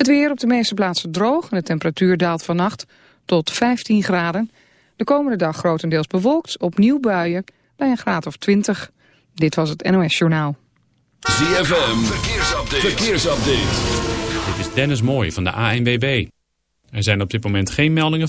Het weer op de meeste plaatsen droog en de temperatuur daalt vannacht tot 15 graden. De komende dag grotendeels bewolkt, opnieuw buien bij een graad of 20. Dit was het NOS Journaal. ZFM, verkeersupdate. verkeersupdate. Dit is Dennis Mooij van de ANWB. Er zijn op dit moment geen meldingen.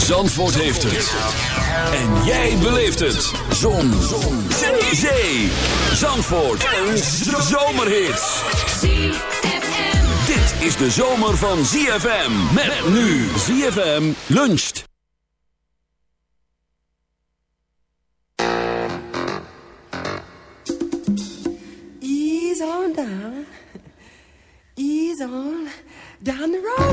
Zandvoort heeft het. En jij beleeft het. Zon. Zon. Zee. Zandvoort. Een zomerhit. Dit is de zomer van ZFM. Met nu ZFM luncht. Ease on down. Ease on down the road.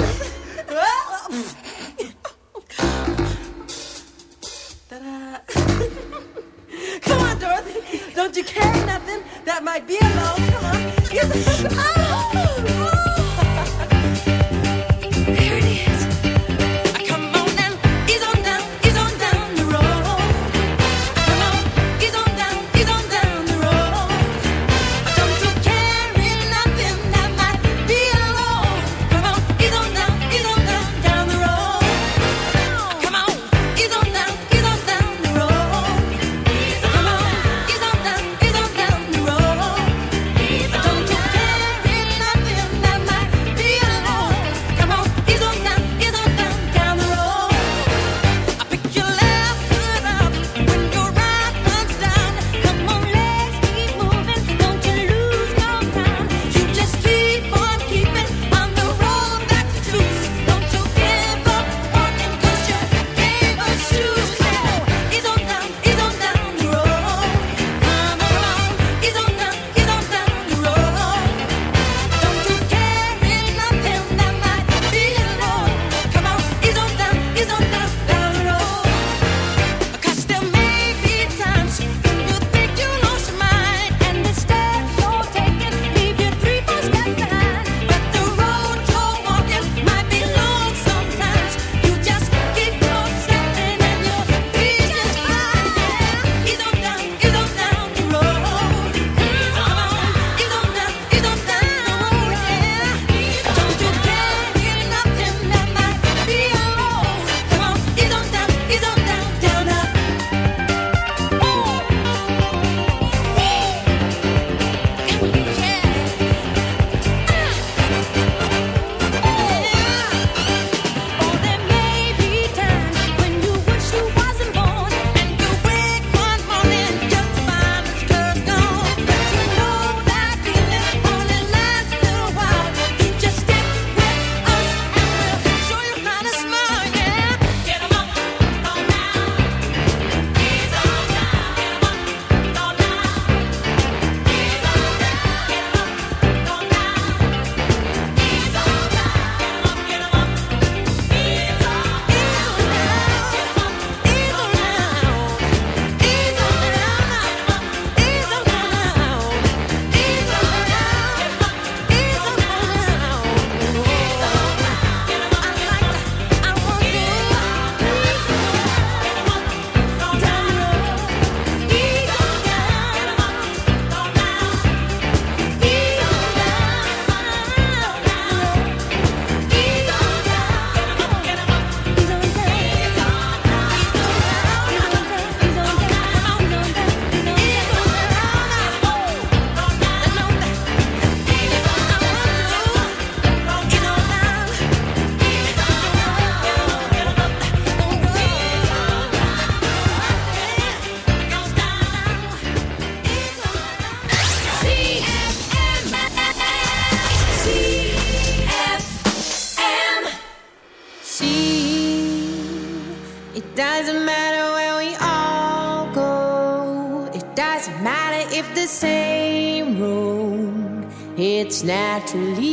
Naturally.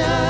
Messiah.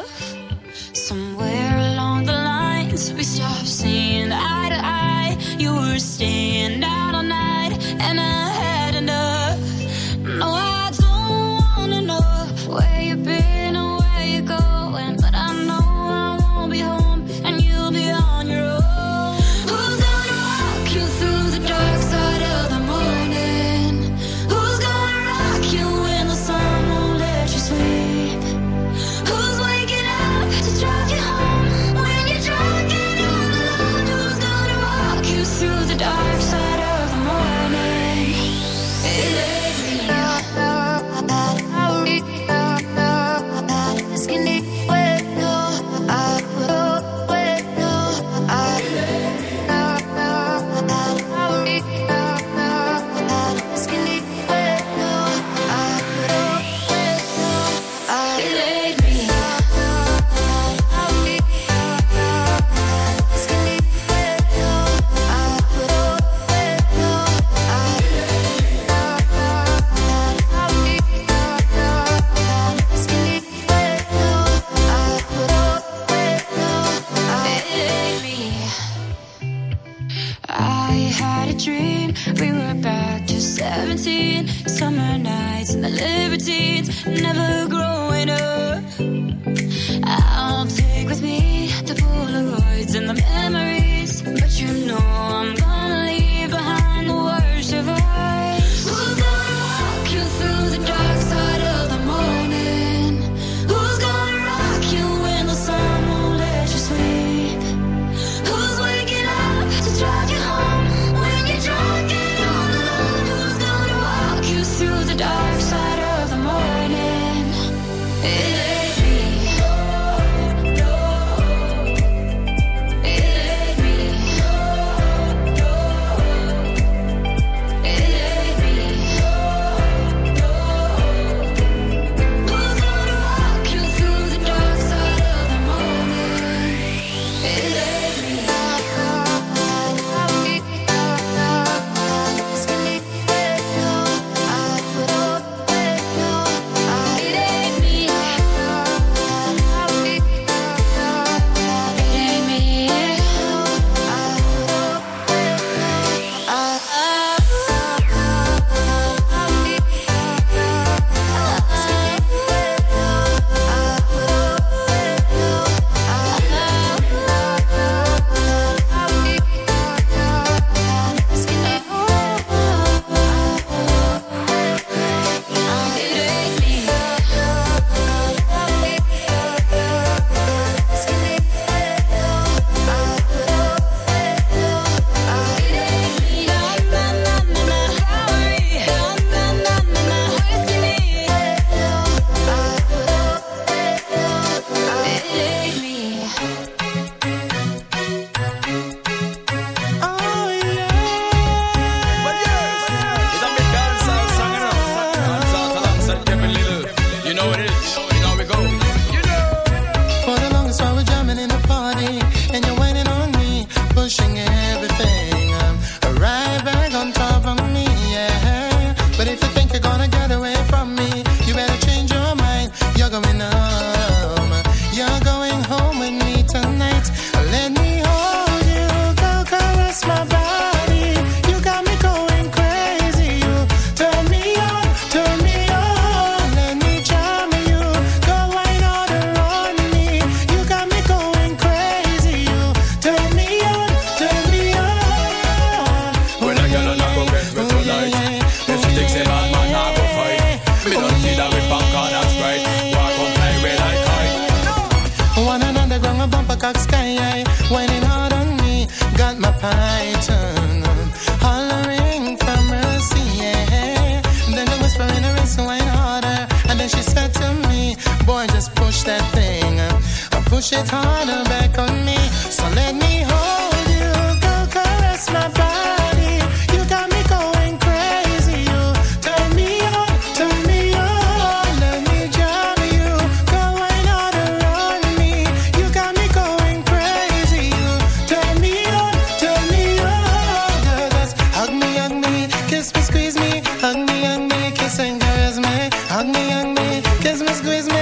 hug me, hug me, kiss and caress me, hug me, hug me, kiss me, squeeze me.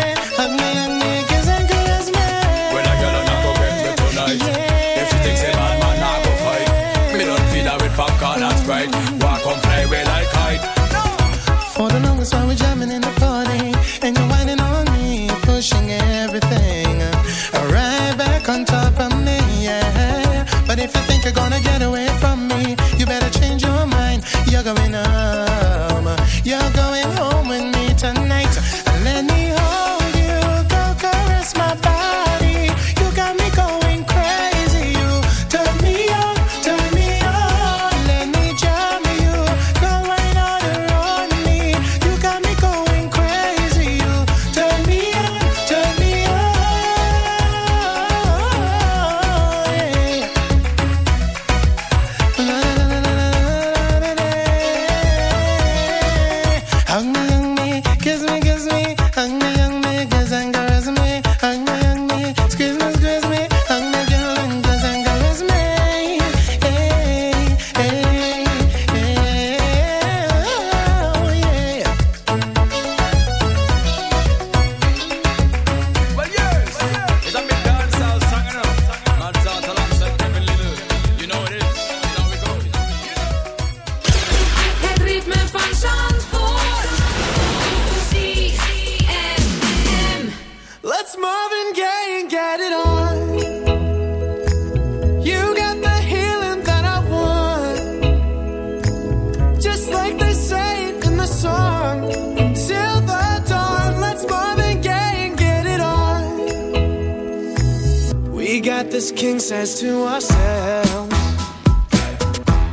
We got this king says to ourselves.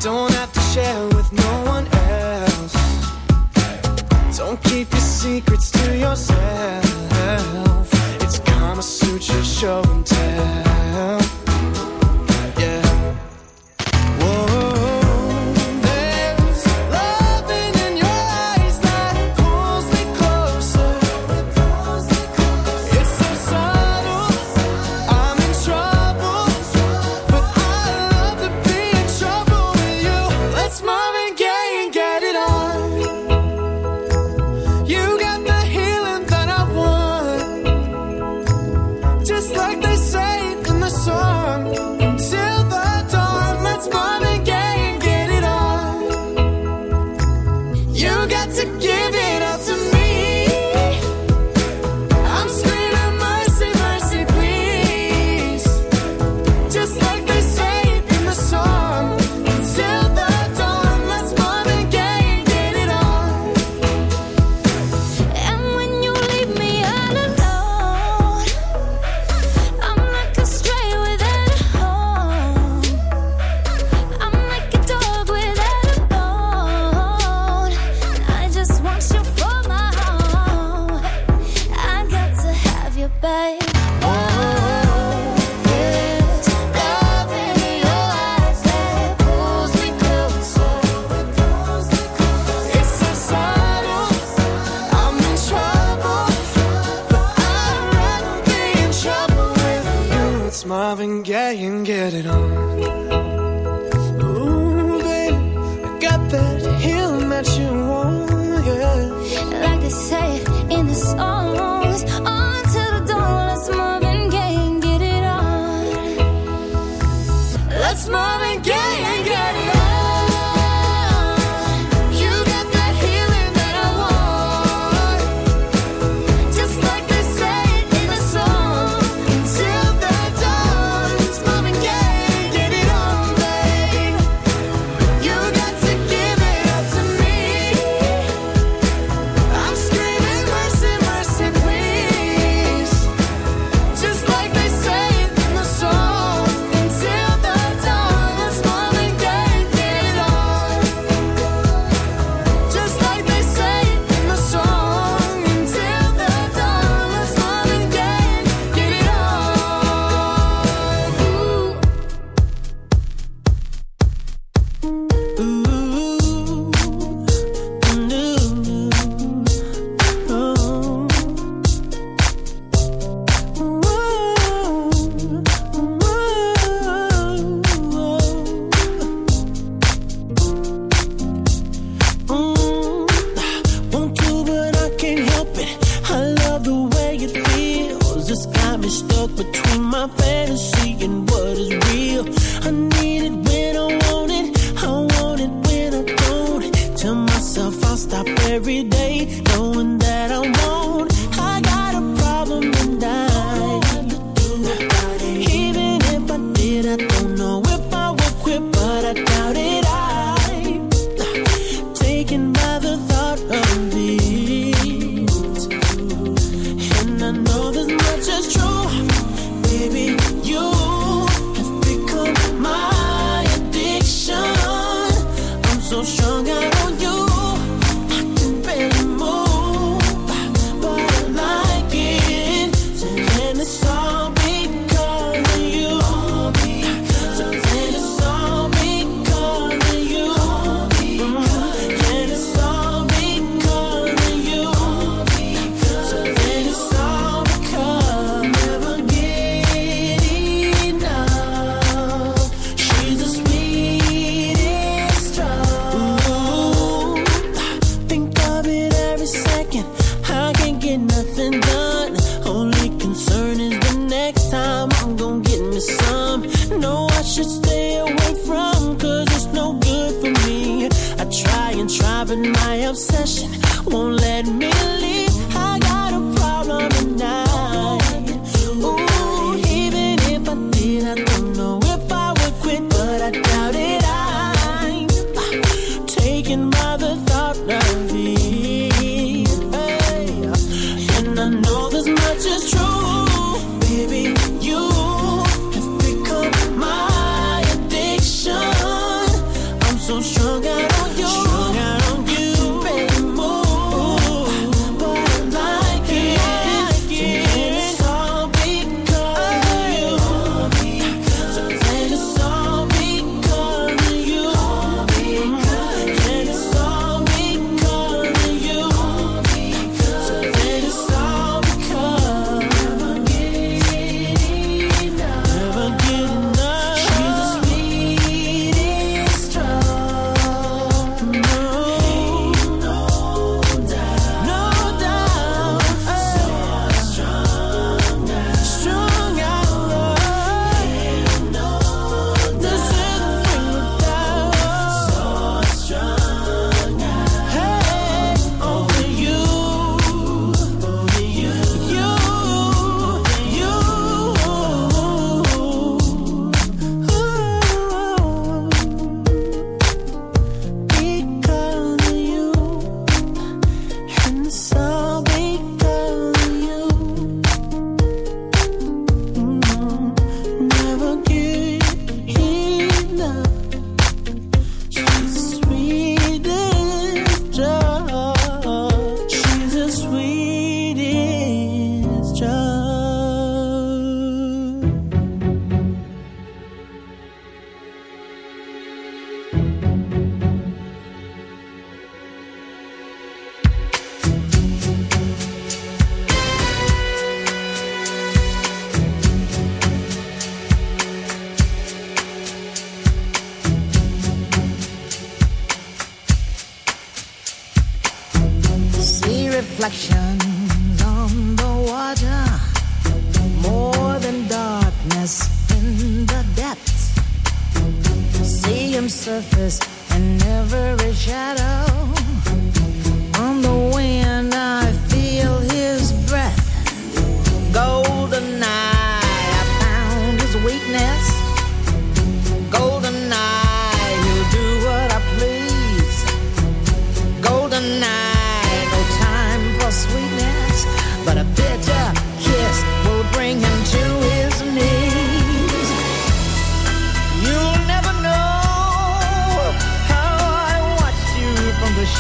Don't have to share with no one else. Don't keep your secrets to yourself. It's karma, Sutra show and tell.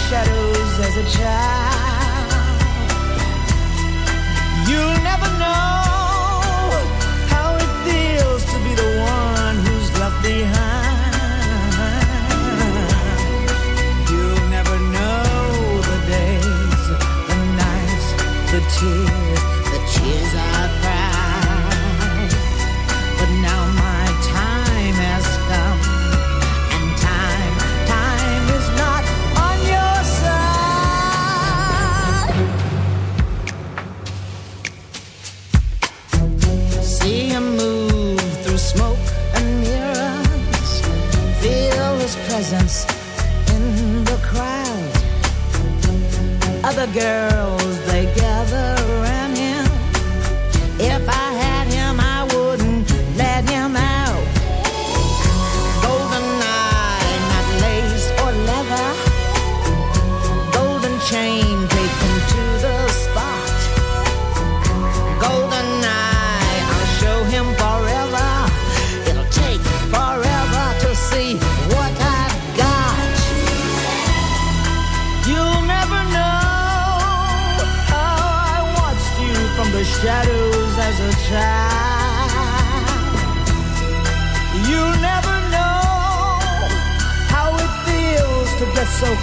Shadows as a child. girl.